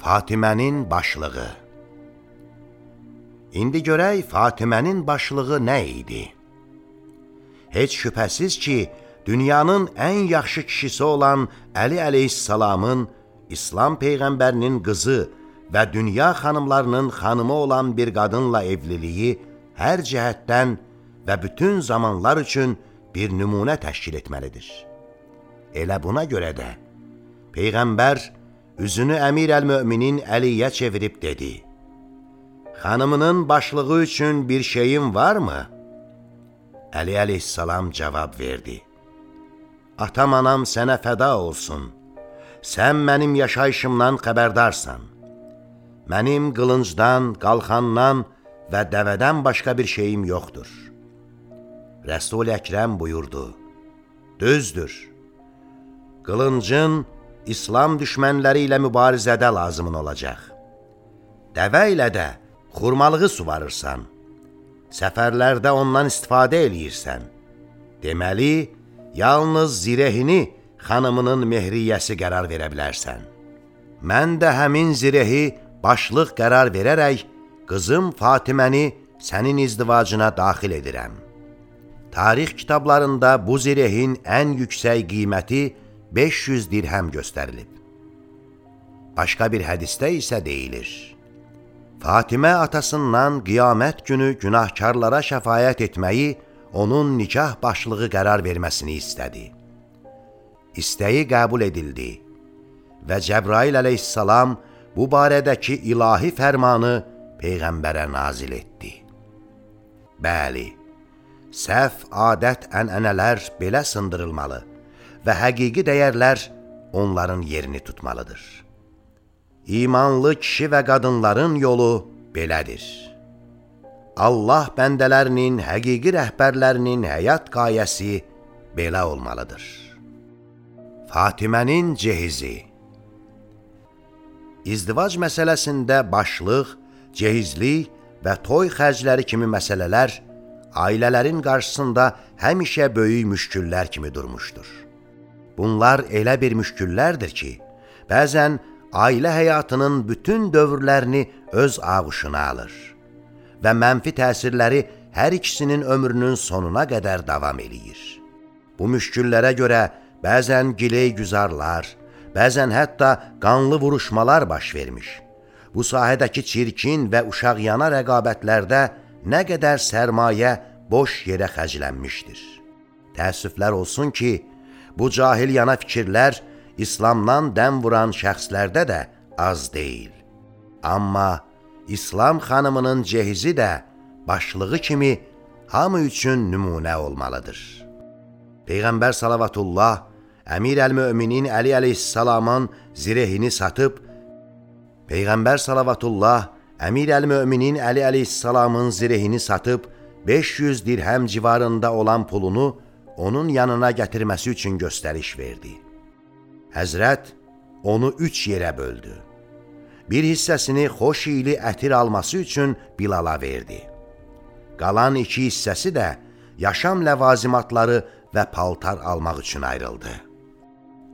Fatimənin başlığı İndi görək Fatimənin başlığı nə idi? Heç şübhəsiz ki, dünyanın ən yaxşı kişisi olan Əli əleyhissalamın İslam peyğəmbərinin qızı və dünya xanımlarının xanımı olan bir qadınla evliliyi hər cəhətdən və bütün zamanlar üçün bir nümunə təşkil etməlidir. Elə buna görə də Peyğəmbər üzünü Əmir əl-Möminin Əliyə çevirib dedi, Xanımının başlığı üçün bir şeyin varmı? Əli əleyhissalam cavab verdi, Atam anam sənə fəda olsun, sən mənim yaşayışımdan xəbərdarsan. Mənim qılıncdan, qalxandan və dəvədən başqa bir şeyim yoxdur. Rəsul Əkrəm buyurdu, Düzdür, qılıncın İslam düşmənləri ilə mübarizədə lazımın olacaq. Dəvə ilə də xurmalığı suvarırsan, səfərlərdə ondan istifadə eləyirsən. Deməli, yalnız zirehini xanımının mehriyyəsi qərar verə bilərsən. Mən də həmin zirehi başlıq qərar verərək qızım Fatiməni sənin izdivacına daxil edirəm. Tarix kitablarında bu zirehin ən yüksək qiyməti 500 dirhəm göstərilib. Başqa bir hədisdə isə deyilir. Fatimə atasından qiyamət günü günahkarlara şəfayət etməyi, onun nikah başlığı qərar verməsini istədi. İstəyi qəbul edildi və Cəbrail əleyhissalam bu barədəki ilahi fərmanı Peyğəmbərə nazil etdi. Bəli, səhv adət ənənələr belə sındırılmalı və həqiqi dəyərlər onların yerini tutmalıdır. İmanlı kişi və qadınların yolu belədir. Allah bəndələrinin, həqiqi rəhbərlərinin həyat qayəsi belə olmalıdır. Fatimənin cehizi İzdivac məsələsində başlıq, cehizlik və toy xərcləri kimi məsələlər ailələrin qarşısında həmişə böyük müşküllər kimi durmuşdur. Bunlar elə bir müşküllərdir ki, bəzən ailə həyatının bütün dövrlərini öz ağuşuna alır və mənfi təsirləri hər ikisinin ömrünün sonuna qədər davam eləyir. Bu müşküllərə görə bəzən giley güzarlar, bəzən hətta qanlı vuruşmalar baş vermiş. Bu sahədəki çirkin və uşaq yana rəqabətlərdə nə qədər sərmayə boş yerə xərclənmişdir. Təəssüflər olsun ki, Bu cahil yana fikirlər İslamdan dəm vuran şəxslərdə də az deyil. Amma İslam xanımının cehizi də başlığı kimi hamı üçün nümunə olmalıdır. Peyğəmbər salavatullah Əmir əl-Möminin Əli əleyhissalamın zirehini satıb, Peyğəmbər salavatullah Əmir əl-Möminin Əli əleyhissalamın zirehini satıb, 500 dirhəm civarında olan pulunu onun yanına gətirməsi üçün göstəriş verdi. Həzrət onu üç yerə böldü. Bir hissəsini xoş iyili ətir alması üçün Bilala verdi. Qalan iki hissəsi də yaşam ləvazimatları və paltar almaq üçün ayrıldı.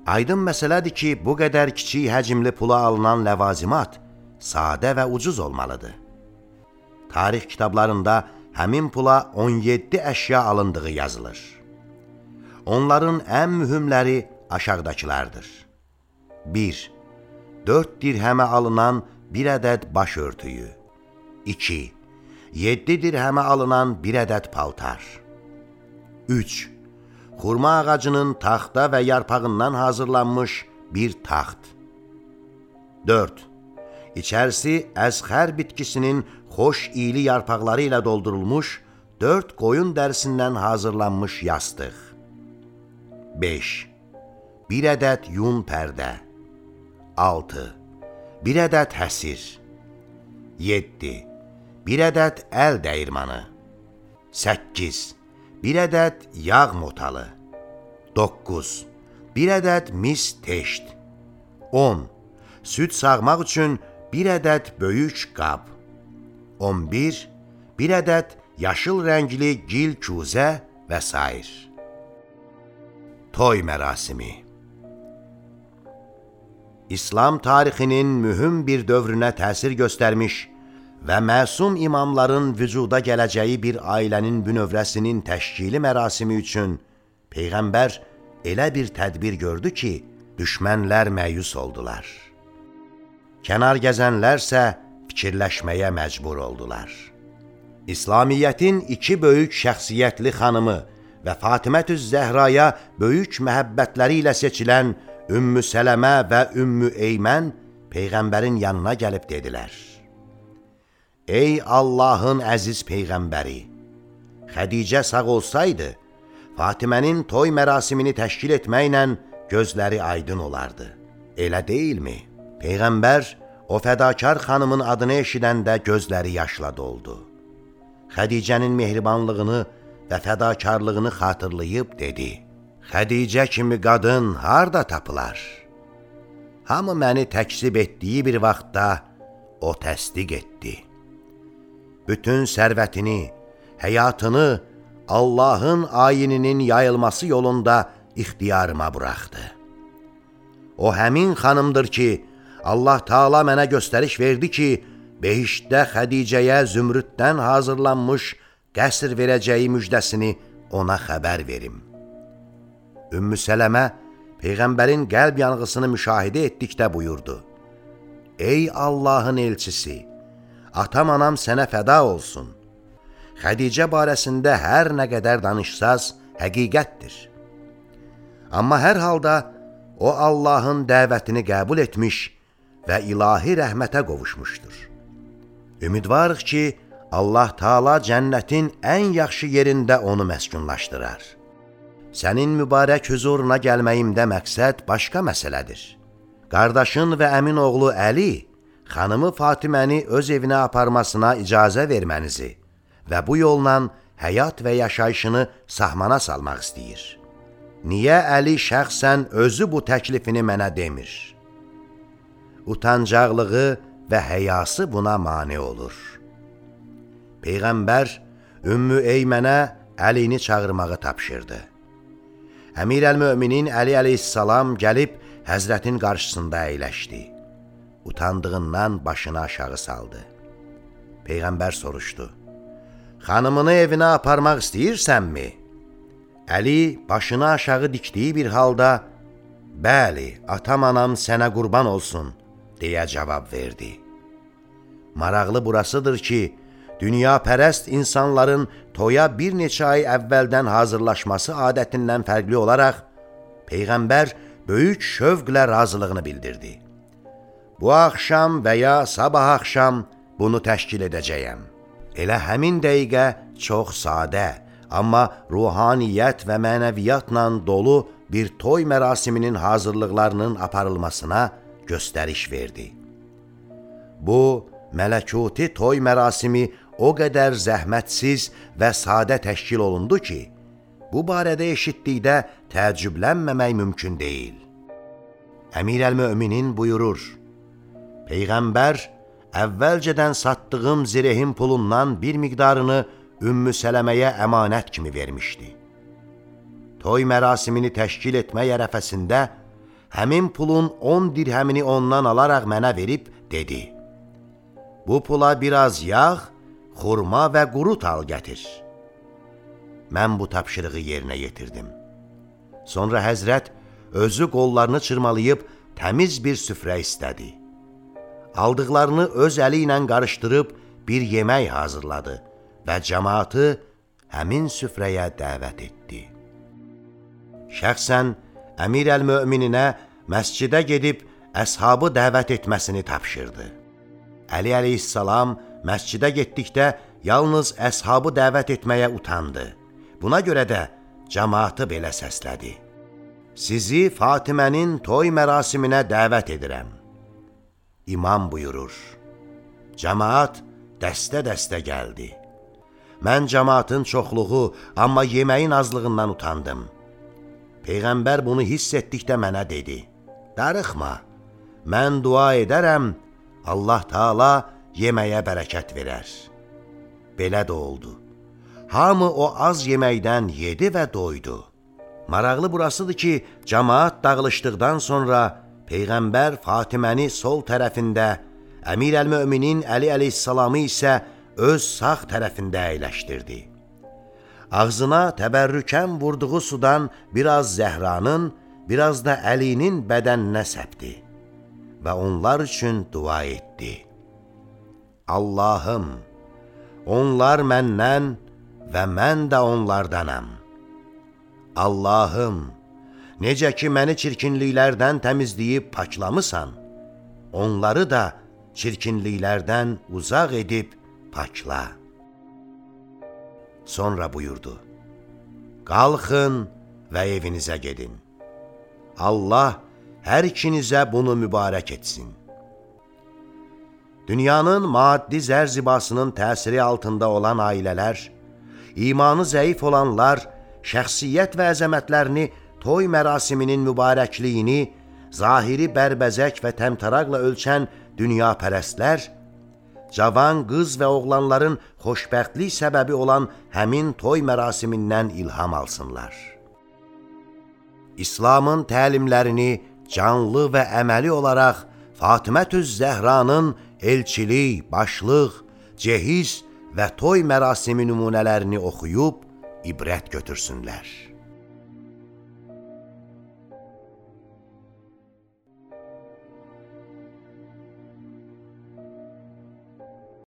Aydın məsələdir ki, bu qədər kiçik həcmli pula alınan ləvazimat sadə və ucuz olmalıdır. Tarix kitablarında həmin pula 17 əşya alındığı yazılır. Onların ən mühümləri aşağıdakılardır. 1. 4 dirhəmə alınan bir ədəd baş örtüyü. 2. 7 dirhəmə alınan bir ədəd paltar. 3. Xurma ağacının taxta və yarpağından hazırlanmış bir taxt. 4. İçərisi əzxər bitkisinin xoş iyili yarpaqları ilə doldurulmuş 4 qoyun dərisindən hazırlanmış yastıq. 5. Bir ədəd yun pərdə 6. Bir ədəd həsir 7. Bir ədəd əl dəyirmanı 8. Bir ədəd yağ motalı 9. Bir ədəd mis teşt 10. Süd sağmaq üçün bir ədəd böyük qab 11. Bir ədəd yaşıl rəngli gil küzə və s. Toy mərasimi İslam tarixinin mühüm bir dövrünə təsir göstərmiş və məsum imamların vücuda gələcəyi bir ailənin bünövrəsinin təşkili mərasimi üçün Peyğəmbər elə bir tədbir gördü ki, düşmənlər məyus oldular. Kənar gəzənlərsə fikirləşməyə məcbur oldular. İslamiyyətin iki böyük şəxsiyyətli xanımı və Fatimətüz Zəhraya böyük məhəbbətləri ilə seçilən Ümmü Sələmə və Ümmü Eymən Peyğəmbərin yanına gəlib dedilər. Ey Allahın əziz Peyğəmbəri! Xədicə sağ olsaydı, Fatimənin toy mərasimini təşkil etməklə gözləri aydın olardı. Elə deyilmi? Peyğəmbər o fədakar xanımın adını eşidəndə gözləri yaşla doldu. Xədicənin mehribanlığını və fədakarlığını xatırlayıb dedi. Xədicə kimi qadın harda tapılar? Hamı məni təksib etdiyi bir vaxtda o təsdiq etdi. Bütün sərvətini, həyatını Allahın ayininin yayılması yolunda ixtiyarıma buraxdı. O həmin xanımdır ki, Allah Taala mənə göstəriş verdi ki, behişdə Xədicəyə zümrüddən hazırlanmış qəsr verəcəyi müjdəsini ona xəbər verim. Ümmü Sələmə Peyğəmbərin qəlb yanğısını müşahidə etdikdə buyurdu. Ey Allahın elçisi, atam anam sənə fəda olsun. Xədicə barəsində hər nə qədər danışsaz, həqiqətdir. Amma hər halda o Allahın dəvətini qəbul etmiş və ilahi rəhmətə qovuşmuşdur. Ümidvarıq ki, Allah Taala cənnətin ən yaxşı yerində onu məskunlaşdırar. Sənin mübarək huzuruna gəlməyimdə məqsəd başqa məsələdir. Qardaşın və əmin oğlu Əli xanımı Fatiməni öz evinə aparmasına icazə vermənizi və bu yolla həyat və yaşayışını sahmana salmaq istəyir. Niyə Əli şəxsən özü bu təklifini mənə demir? Utancaqlığı və həyası buna mane olur. Peyğəmbər Ümmü Eymənə Əlini çağırmağı tapşırdı. Əmir əl-Möminin Əli əleyhissalam gəlib Həzrətin qarşısında əyləşdi. Utandığından başını aşağı saldı. Peyğəmbər soruşdu. Xanımını evinə aparmaq istəyirsənmi? Əli başını aşağı dikdiyi bir halda, Bəli, atam anam sənə qurban olsun, deyə cavab verdi. Maraqlı burasıdır ki, dünya pərəst insanların toya bir neçə ay əvvəldən hazırlaşması adətindən fərqli olaraq, Peyğəmbər böyük şövqlə razılığını bildirdi. Bu axşam və ya sabah axşam bunu təşkil edəcəyəm. Elə həmin dəqiqə çox sadə, amma ruhaniyyət və mənəviyyatla dolu bir toy mərasiminin hazırlıqlarının aparılmasına göstəriş verdi. Bu, mələkuti toy mərasimi o qədər zəhmətsiz və sadə təşkil olundu ki, bu barədə eşitdikdə təəccüblənməmək mümkün deyil. Əmir əl-Möminin buyurur, Peyğəmbər əvvəlcədən satdığım zirehim pulundan bir miqdarını Ümmü Sələməyə əmanət kimi vermişdi. Toy mərasimini təşkil etmək ərəfəsində həmin pulun 10 dirhəmini ondan alaraq mənə verib dedi, Bu pula biraz yağ xurma və quru tal gətir. Mən bu tapşırığı yerinə yetirdim. Sonra həzrət özü qollarını çırmalayıb təmiz bir süfrə istədi. Aldıqlarını öz əli ilə qarışdırıb bir yemək hazırladı və cəmaatı həmin süfrəyə dəvət etdi. Şəxsən Əmir əl-Mömininə məscidə gedib əshabı dəvət etməsini tapşırdı. Əli əleyhissalam məscidə getdikdə yalnız əshabı dəvət etməyə utandı. Buna görə də cəmaatı belə səslədi. Sizi Fatimənin toy mərasiminə dəvət edirəm. İmam buyurur. Cəmaat dəstə-dəstə gəldi. Mən cəmaatın çoxluğu, amma yeməyin azlığından utandım. Peyğəmbər bunu hiss etdikdə mənə dedi. Darıxma, mən dua edərəm, Allah Taala yeməyə bərəkət verər. Belə də oldu. Hamı o az yeməkdən yedi və doydu. Maraqlı burasıdır ki, cəmaat dağılışdıqdan sonra Peyğəmbər Fatiməni sol tərəfində, Əmir əl-Möminin Əli əleyhissalamı isə öz sağ tərəfində əyləşdirdi. Ağzına təbərrükən vurduğu sudan biraz Zəhranın, biraz da Əlinin bədəninə səpdi və onlar üçün dua etdi. Allahım, onlar məndən və mən də onlardanam. Allahım, necə ki məni çirkinliklərdən təmizləyib paklamısan, onları da çirkinliklərdən uzaq edib pakla. Sonra buyurdu, Qalxın və evinizə gedin. Allah hər ikinizə bunu mübarək etsin. Dünyanın maddi zərzibasının təsiri altında olan ailələr, imanı zəif olanlar, şəxsiyyət və əzəmətlərini toy mərasiminin mübarəkliyini, zahiri bərbəzək və təmtaraqla ölçən dünya pərəstlər, cavan qız və oğlanların xoşbəxtlik səbəbi olan həmin toy mərasimindən ilham alsınlar. İslamın təlimlərini canlı və əməli olaraq Fatimətüz Zəhranın elçilik, başlıq, cehiz və toy mərasimi nümunələrini oxuyub ibrət götürsünlər.